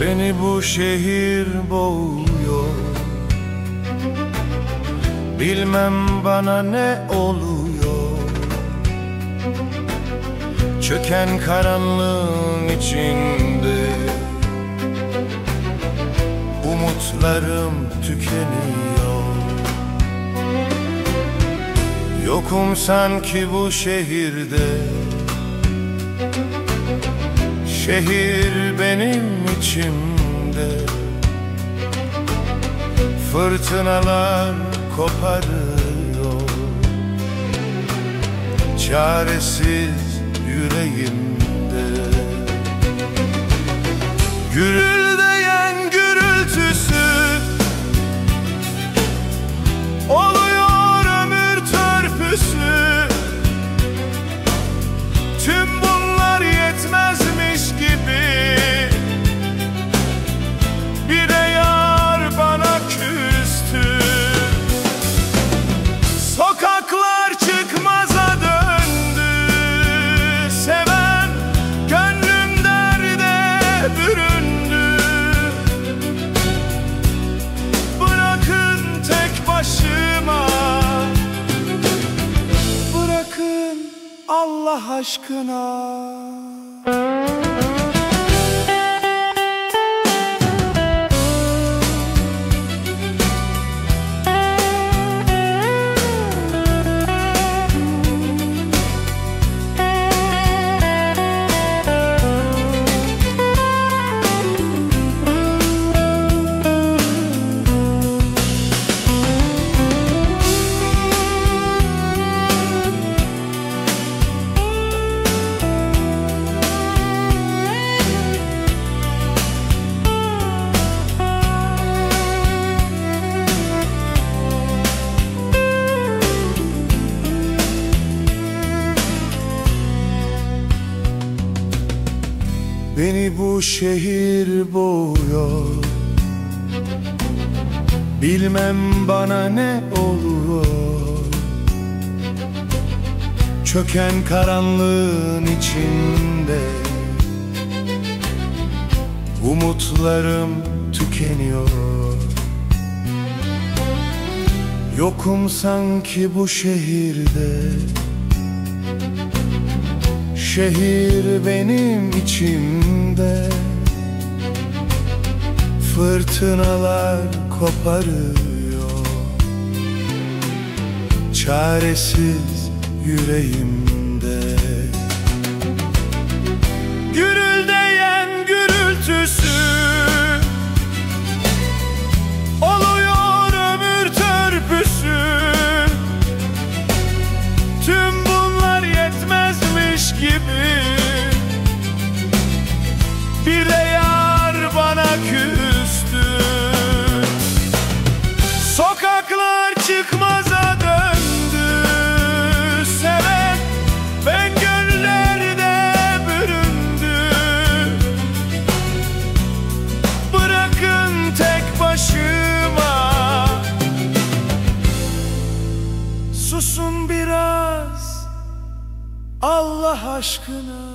Beni bu şehir boğuyor. Bilmem bana ne oluyor. Çöken karanlığın içinde Umutlarım tükeniyor. Yokum sanki bu şehirde Şehir benim içimde. Fırtınalar koparıyor. Çaresiz yüreğimde. Gürüldeyen Allah aşkına Beni bu şehir boğuyor. Bilmem bana ne oluyor. Çöken karanlığın içinde Umutlarım tükeniyor. Yokum sanki bu şehirde Şehir benim içimde. Fırtınalar koparıyor. Çaresiz yüreğimde küstü Sokaklar çıkmaza döndü. Seven ben göllerde büründü. Bırakın tek başıma. Susun biraz Allah aşkına